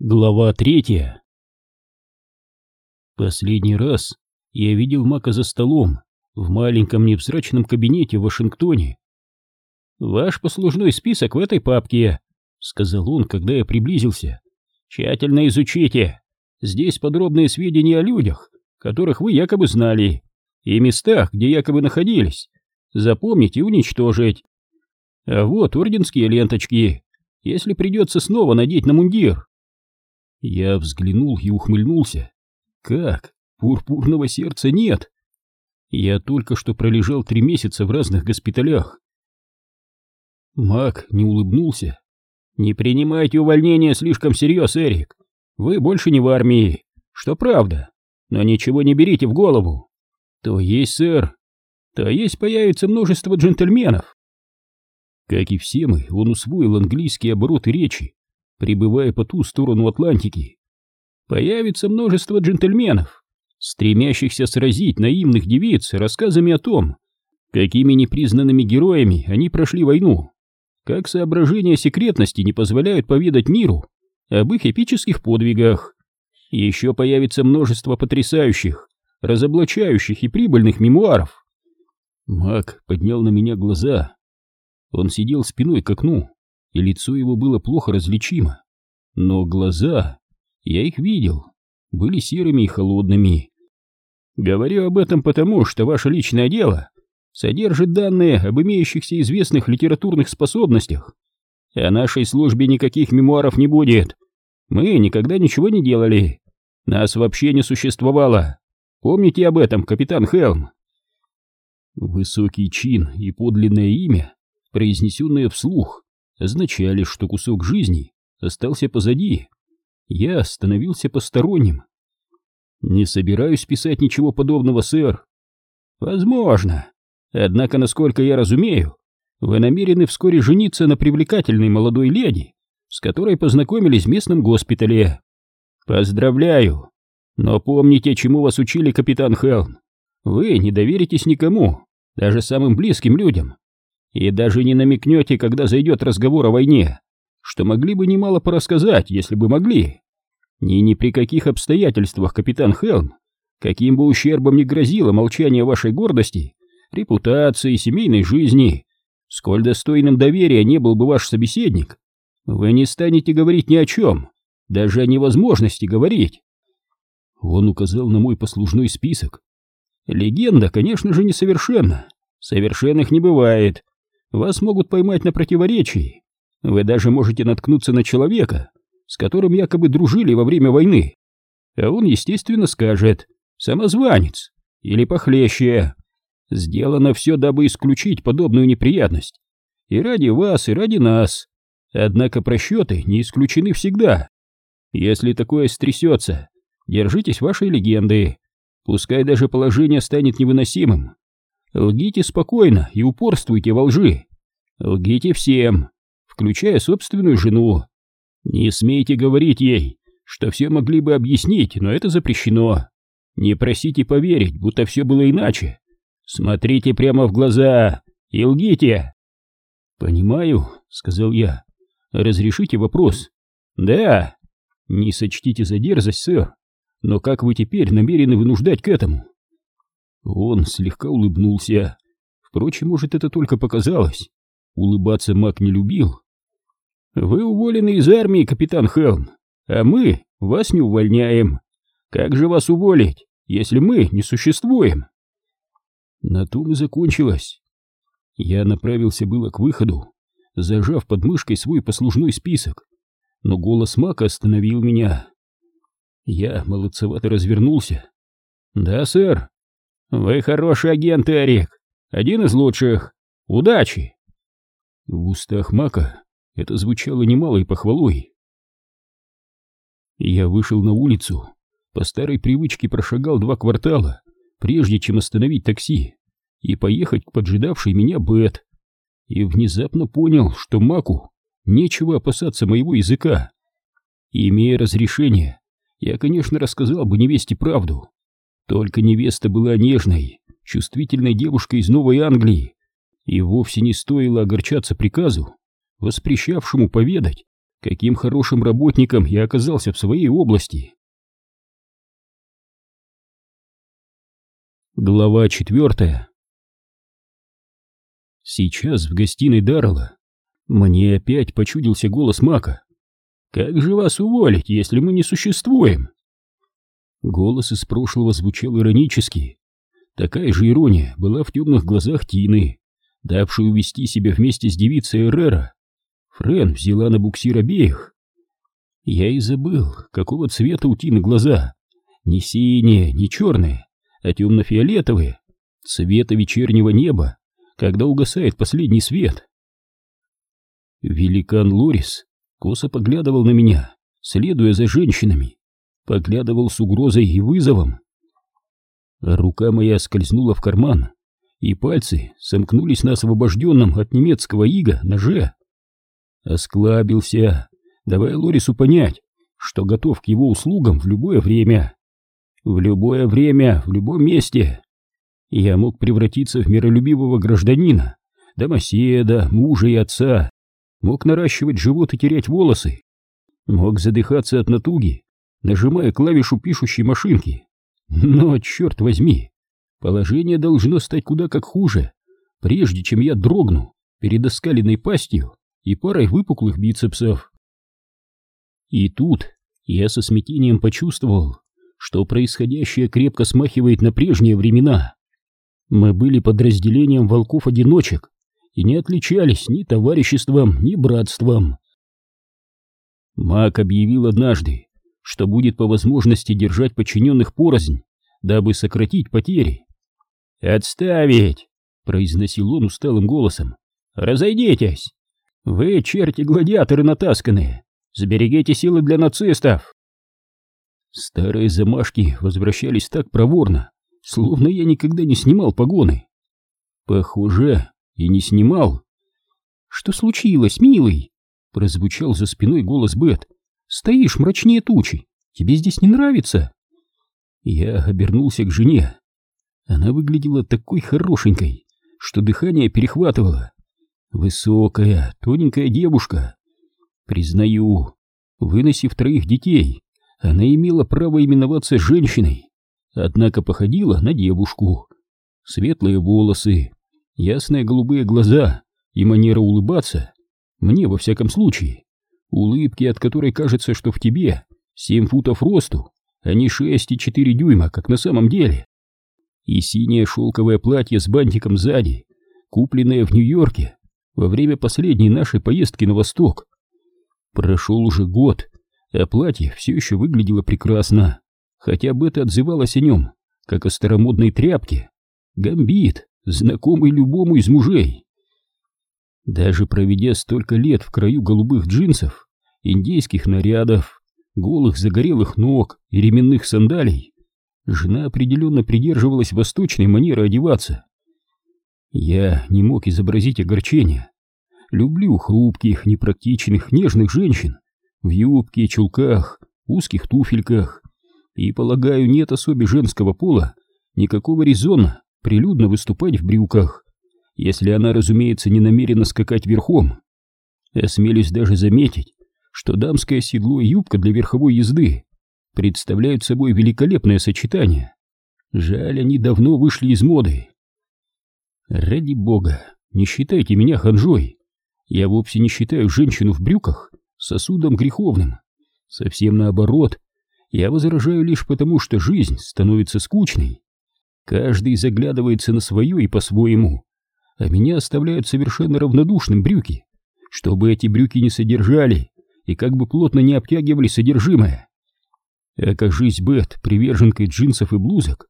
Глава третья Последний раз я видел Мака за столом в маленьком невзрачном кабинете в Вашингтоне. «Ваш послужной список в этой папке», — сказал он, когда я приблизился. «Тщательно изучите. Здесь подробные сведения о людях, которых вы якобы знали, и местах, где якобы находились. Запомнить и уничтожить. А вот орденские ленточки, если придется снова надеть на мундир». Я взглянул и ухмыльнулся. Как? Пурпурного сердца нет. Я только что пролежал три месяца в разных госпиталях. Мак не улыбнулся. Не принимайте увольнение слишком всерьез, Эрик. Вы больше не в армии, что правда. Но ничего не берите в голову. То есть, сэр, то есть появится множество джентльменов. Как и все мы, он усвоил английские обороты речи прибывая по ту сторону Атлантики, появится множество джентльменов, стремящихся сразить наивных девиц рассказами о том, какими непризнанными героями они прошли войну, как соображения секретности не позволяют поведать миру об их эпических подвигах. Еще появится множество потрясающих, разоблачающих и прибыльных мемуаров. Мак поднял на меня глаза. Он сидел спиной к окну, и лицо его было плохо различимо. Но глаза, я их видел, были серыми и холодными. Говорю об этом потому, что ваше личное дело содержит данные об имеющихся известных литературных способностях. О нашей службе никаких мемуаров не будет. Мы никогда ничего не делали. Нас вообще не существовало. Помните об этом, капитан Хелм? Высокий чин и подлинное имя, произнесенное вслух, означали, что кусок жизни остался позади. Я становился посторонним. Не собираюсь писать ничего подобного, сэр. Возможно. Однако, насколько я разумею, вы намерены вскоре жениться на привлекательной молодой леди, с которой познакомились в местном госпитале. Поздравляю. Но помните, чему вас учили капитан Хелм. Вы не доверитесь никому, даже самым близким людям. И даже не намекнете, когда зайдет разговор о войне, что могли бы немало порассказать, если бы могли. Ни ни при каких обстоятельствах, капитан Хелм, каким бы ущербом ни грозило молчание вашей гордости, репутации, семейной жизни, сколь достойным доверия не был бы ваш собеседник, вы не станете говорить ни о чем, даже о невозможности говорить. Он указал на мой послужной список. Легенда, конечно же, несовершенна. Совершенных не бывает. Вас могут поймать на противоречии. Вы даже можете наткнуться на человека, с которым якобы дружили во время войны. А он, естественно, скажет «самозванец» или «похлеще». Сделано все, дабы исключить подобную неприятность. И ради вас, и ради нас. Однако просчеты не исключены всегда. Если такое стрясется, держитесь вашей легенды. Пускай даже положение станет невыносимым. Лгите спокойно и упорствуйте во лжи. Лгите всем, включая собственную жену. Не смейте говорить ей, что все могли бы объяснить, но это запрещено. Не просите поверить, будто все было иначе. Смотрите прямо в глаза и лгите. Понимаю, сказал я. Разрешите вопрос? Да. Не сочтите за дерзость, сэр. Но как вы теперь намерены вынуждать к этому? Он слегка улыбнулся. Впрочем, может, это только показалось. Улыбаться Мак не любил. «Вы уволены из армии, капитан Хелм, а мы вас не увольняем. Как же вас уволить, если мы не существуем?» На том и закончилось. Я направился было к выходу, зажав под мышкой свой послужной список, но голос Мака остановил меня. Я молодцевато развернулся. «Да, сэр», «Вы хороший агент, Эрик. Один из лучших. Удачи!» В устах Мака это звучало немалой похвалой. Я вышел на улицу, по старой привычке прошагал два квартала, прежде чем остановить такси и поехать к поджидавшей меня Бет, и внезапно понял, что Маку нечего опасаться моего языка. имея разрешение, я, конечно, рассказал бы невесте правду, только невеста была нежной, чувствительной девушкой из Новой Англии, и вовсе не стоило огорчаться приказу, воспрещавшему поведать, каким хорошим работником я оказался в своей области. Глава четвертая Сейчас в гостиной Даррелла мне опять почудился голос Мака. «Как же вас уволить, если мы не существуем?» Голос из прошлого звучал иронически. Такая же ирония была в темных глазах Тины, давшей увести себя вместе с девицей Эррера. Френ взяла на буксир обеих. Я и забыл, какого цвета у Тины глаза. Не синие, не черные, а темно-фиолетовые, цвета вечернего неба, когда угасает последний свет. Великан Лорис косо поглядывал на меня, следуя за женщинами, поглядывал с угрозой и вызовом. Рука моя скользнула в карман, и пальцы сомкнулись на освобожденном от немецкого ига ноже. Осклабился, давая Лорису понять, что готов к его услугам в любое время. В любое время, в любом месте я мог превратиться в миролюбивого гражданина, домоседа, мужа и отца, мог наращивать живот и терять волосы, мог задыхаться от натуги, нажимая клавишу пишущей машинки. Но, черт возьми, положение должно стать куда как хуже, прежде чем я дрогну перед оскаленной пастью и парой выпуклых бицепсов. И тут я со смятением почувствовал, что происходящее крепко смахивает на прежние времена. Мы были подразделением волков-одиночек и не отличались ни товариществом, ни братством. Мак объявил однажды, что будет по возможности держать подчиненных порознь, дабы сократить потери. «Отставить!» — произносил он усталым голосом. «Разойдитесь! Вы, черти-гладиаторы натасканные, заберегите силы для нацистов!» Старые замашки возвращались так проворно, словно я никогда не снимал погоны. Похоже, и не снимал. «Что случилось, милый?» — прозвучал за спиной голос Бет. «Стоишь мрачнее тучи. Тебе здесь не нравится?» Я обернулся к жене. Она выглядела такой хорошенькой, что дыхание перехватывало. Высокая, тоненькая девушка. Признаю, выносив троих детей, она имела право именоваться женщиной однако походила на девушку. Светлые волосы, ясные голубые глаза и манера улыбаться, мне во всяком случае, улыбки, от которой кажется, что в тебе семь футов росту, а не шесть и четыре дюйма, как на самом деле. И синее шелковое платье с бантиком сзади, купленное в Нью-Йорке во время последней нашей поездки на восток. Прошел уже год, а платье все еще выглядело прекрасно хотя бы это отзывалось о нем, как о старомодной тряпке. Гамбит, знакомый любому из мужей. Даже проведя столько лет в краю голубых джинсов, индейских нарядов, голых загорелых ног и ременных сандалий, жена определенно придерживалась восточной манеры одеваться. Я не мог изобразить огорчения. Люблю хрупких, непрактичных, нежных женщин в юбке, чулках, узких туфельках, и, полагаю, нет особи женского пола никакого резона прилюдно выступать в брюках, если она, разумеется, не намерена скакать верхом. Осмелюсь даже заметить, что дамское седло и юбка для верховой езды представляют собой великолепное сочетание. Жаль, они давно вышли из моды. Ради бога, не считайте меня ханжой. Я вовсе не считаю женщину в брюках сосудом греховным. Совсем наоборот, я возражаю лишь потому, что жизнь становится скучной. Каждый заглядывается на свое и по-своему, а меня оставляют совершенно равнодушным брюки, чтобы эти брюки не содержали и как бы плотно не обтягивали содержимое. Окажись Бет приверженкой джинсов и блузок,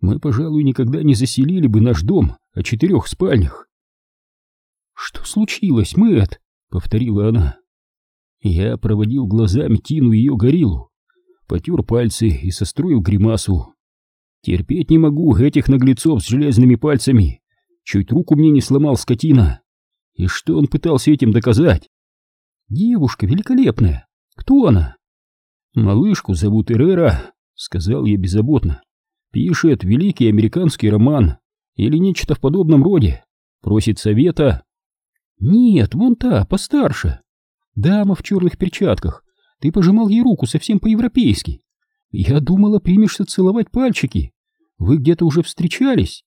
мы, пожалуй, никогда не заселили бы наш дом о четырех спальнях. «Что случилось, Мэтт?» — повторила она. Я проводил глазами Тину и ее гориллу, потер пальцы и состроил гримасу. Терпеть не могу этих наглецов с железными пальцами. Чуть руку мне не сломал скотина. И что он пытался этим доказать? Девушка великолепная. Кто она? Малышку зовут Эрера, сказал я беззаботно. Пишет великий американский роман или нечто в подобном роде. Просит совета. Нет, вон та, постарше. Дама в черных перчатках. Ты пожимал ей руку совсем по-европейски. Я думала, примешься целовать пальчики. Вы где-то уже встречались?»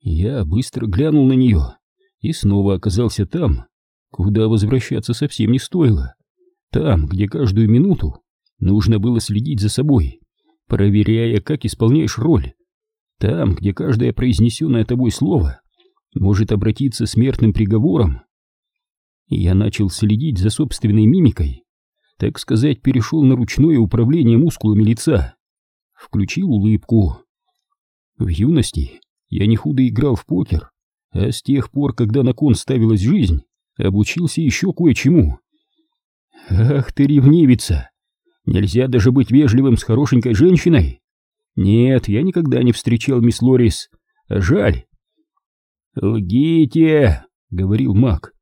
Я быстро глянул на нее и снова оказался там, куда возвращаться совсем не стоило. Там, где каждую минуту нужно было следить за собой, проверяя, как исполняешь роль. Там, где каждое произнесенное тобой слово может обратиться смертным приговором. Я начал следить за собственной мимикой, так сказать, перешел на ручное управление мускулами лица, включил улыбку. В юности я не худо играл в покер, а с тех пор, когда на кон ставилась жизнь, обучился еще кое-чему. Ах ты ревнивица! Нельзя даже быть вежливым с хорошенькой женщиной. Нет, я никогда не встречал мисс Лорис. Жаль. «Лгите!» — говорил маг,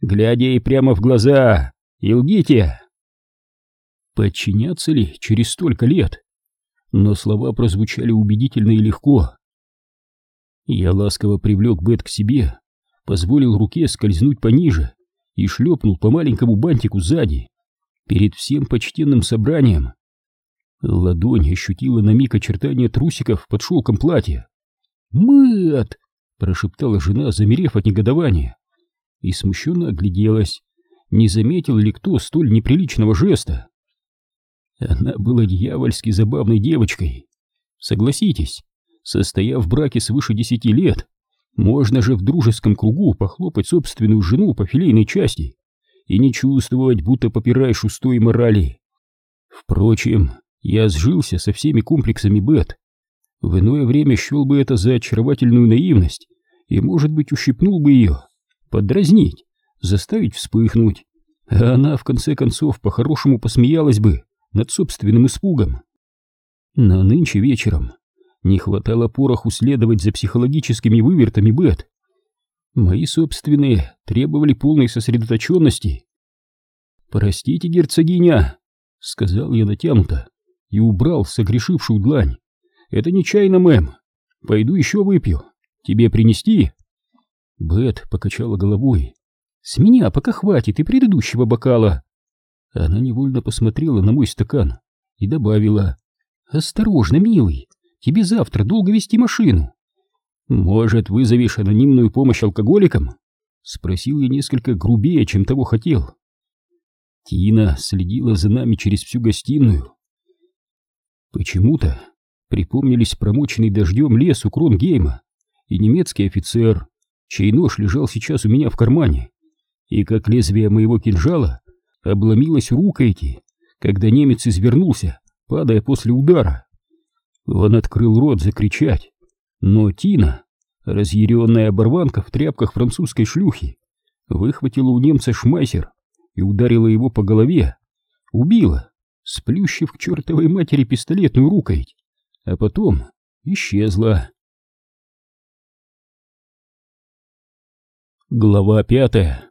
глядя ей прямо в глаза. «И лгите!» Подчиняться ли через столько лет? Но слова прозвучали убедительно и легко. Я ласково привлек Бет к себе, позволил руке скользнуть пониже и шлепнул по маленькому бантику сзади, перед всем почтенным собранием. Ладонь ощутила на миг очертания трусиков под шелком платья. «Мэт!» — прошептала жена, замерев от негодования, и смущенно огляделась, не заметил ли кто столь неприличного жеста. Она была дьявольски забавной девочкой. Согласитесь, Состояв в браке свыше десяти лет, можно же в дружеском кругу похлопать собственную жену по филейной части и не чувствовать, будто попираешь устои морали. Впрочем, я сжился со всеми комплексами Бет. В иное время счел бы это за очаровательную наивность и, может быть, ущипнул бы ее, подразнить, заставить вспыхнуть, а она, в конце концов, по-хорошему посмеялась бы над собственным испугом. Но нынче вечером не хватало пороху следовать за психологическими вывертами Бет. Мои собственные требовали полной сосредоточенности. «Простите, герцогиня», — сказал я натянуто и убрал согрешившую длань. «Это нечаянно, мэм. Пойду еще выпью. Тебе принести?» Бет покачала головой. «С меня пока хватит и предыдущего бокала». Она невольно посмотрела на мой стакан и добавила. «Осторожно, милый, Тебе завтра долго вести машину. Может, вызовешь анонимную помощь алкоголикам? Спросил я несколько грубее, чем того хотел. Тина следила за нами через всю гостиную. Почему-то припомнились промоченный дождем лес у Кронгейма и немецкий офицер, чей нож лежал сейчас у меня в кармане, и как лезвие моего кинжала обломилась рукояти, когда немец извернулся, падая после удара. Он открыл рот закричать, но Тина, разъяренная оборванка в тряпках французской шлюхи, выхватила у немца шмайсер и ударила его по голове, убила, сплющив к чертовой матери пистолетную рукоять, а потом исчезла. Глава пятая.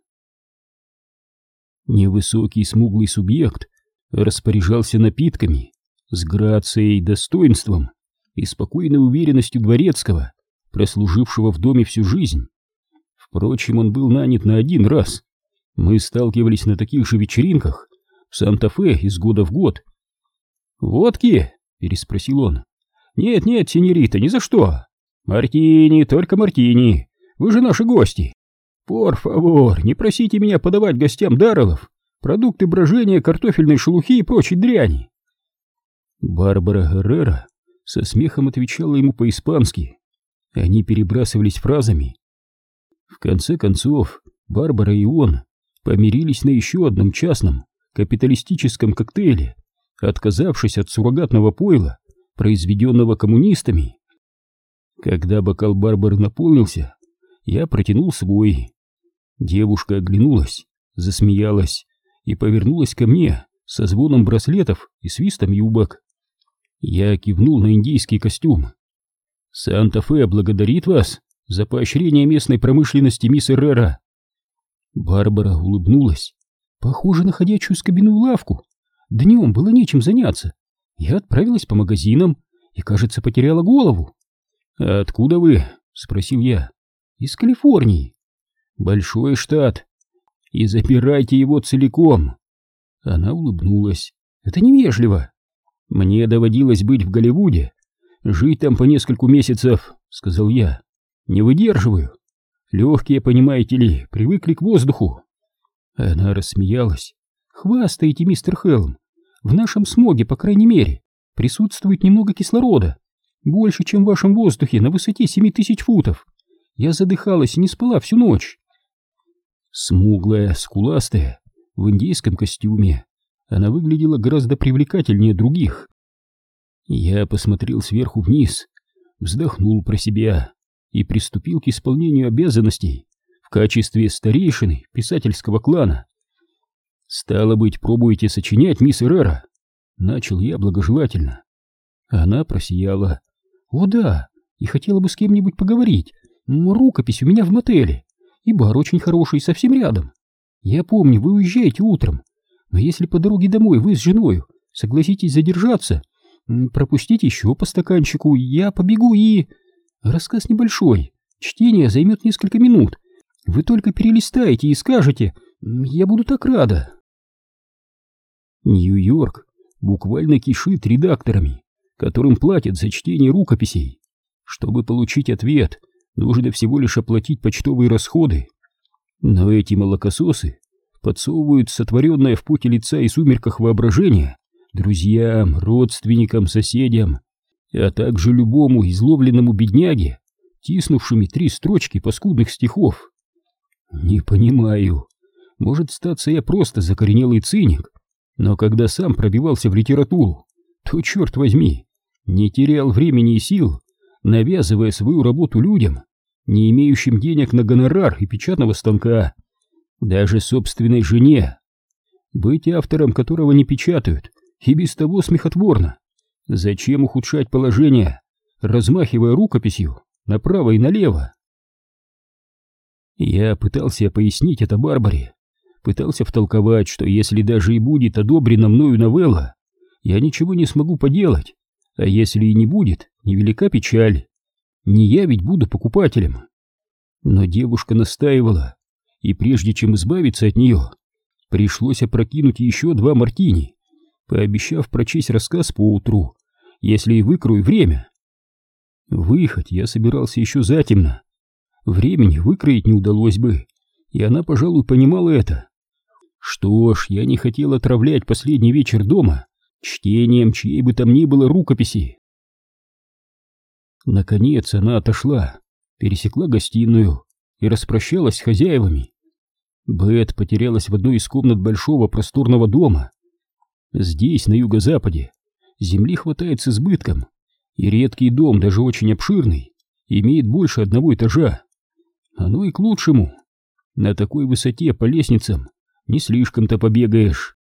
Невысокий смуглый субъект распоряжался напитками, с грацией, достоинством и спокойной уверенностью дворецкого, прослужившего в доме всю жизнь. Впрочем, он был нанят на один раз. Мы сталкивались на таких же вечеринках в Санта-Фе из года в год. «Водки?» — переспросил он. «Нет-нет, синьорита, ни за что. Мартини, только мартини. Вы же наши гости. Пор фавор, не просите меня подавать гостям даролов, продукты брожения, картофельной шелухи и прочей дряни. Барбара Геррера со смехом отвечала ему по-испански. Они перебрасывались фразами. В конце концов, Барбара и он помирились на еще одном частном капиталистическом коктейле, отказавшись от суррогатного пойла, произведенного коммунистами. Когда бокал Барбары наполнился, я протянул свой. Девушка оглянулась, засмеялась и повернулась ко мне со звоном браслетов и свистом юбок. Я кивнул на индийский костюм. «Санта-Фе благодарит вас за поощрение местной промышленности, мисс Эррера». Барбара улыбнулась. «Похоже на ходячую скобяную лавку. Днем было нечем заняться. Я отправилась по магазинам и, кажется, потеряла голову». «А откуда вы?» — спросил я. «Из Калифорнии». «Большой штат». и забирайте его целиком. Она улыбнулась. Это невежливо. Мне доводилось быть в Голливуде, жить там по нескольку месяцев, сказал я. Не выдерживаю. Легкие, понимаете ли, привыкли к воздуху. Она рассмеялась. Хвастаете, мистер Хелм. В нашем смоге, по крайней мере, присутствует немного кислорода. Больше, чем в вашем воздухе на высоте семи тысяч футов. Я задыхалась и не спала всю ночь. Смуглая, скуластая, в индийском костюме, она выглядела гораздо привлекательнее других. Я посмотрел сверху вниз, вздохнул про себя и приступил к исполнению обязанностей в качестве старейшины писательского клана. «Стало быть, пробуете сочинять, мисс Эррера?» Начал я благожелательно. Она просияла. «О да, и хотела бы с кем-нибудь поговорить. Рукопись у меня в мотеле, и бар очень хороший, совсем рядом. Я помню, вы уезжаете утром, но если по дороге домой вы с женой согласитесь задержаться, пропустите еще по стаканчику, я побегу и... Рассказ небольшой, чтение займет несколько минут. Вы только перелистаете и скажете, я буду так рада. Нью-Йорк буквально кишит редакторами, которым платят за чтение рукописей. Чтобы получить ответ, нужно всего лишь оплатить почтовые расходы. Но эти молокососы подсовывают сотворенное в поте лица и сумерках воображения друзьям, родственникам, соседям, а также любому изловленному бедняге, тиснувшими три строчки паскудных стихов. Не понимаю. Может, статься я просто закоренелый циник, но когда сам пробивался в литературу, то, черт возьми, не терял времени и сил, навязывая свою работу людям, не имеющим денег на гонорар и печатного станка, даже собственной жене. Быть автором, которого не печатают, и без того смехотворно. Зачем ухудшать положение, размахивая рукописью направо и налево? Я пытался пояснить это Барбаре, пытался втолковать, что если даже и будет одобрена мною новелла, я ничего не смогу поделать, а если и не будет, невелика печаль. Не я ведь буду покупателем. Но девушка настаивала, и прежде чем избавиться от нее, пришлось опрокинуть еще два мартини, пообещав прочесть рассказ поутру, если и выкрою время. Выехать я собирался еще затемно. Времени выкроить не удалось бы, и она, пожалуй, понимала это. Что ж, я не хотел отравлять последний вечер дома чтением чьей бы там ни было рукописи. Наконец она отошла, пересекла гостиную и распрощалась с хозяевами. Бет потерялась в одной из комнат большого просторного дома. Здесь, на юго-западе, земли хватает с избытком, и редкий дом, даже очень обширный, имеет больше одного этажа. Оно и к лучшему. На такой высоте по лестницам не слишком-то побегаешь.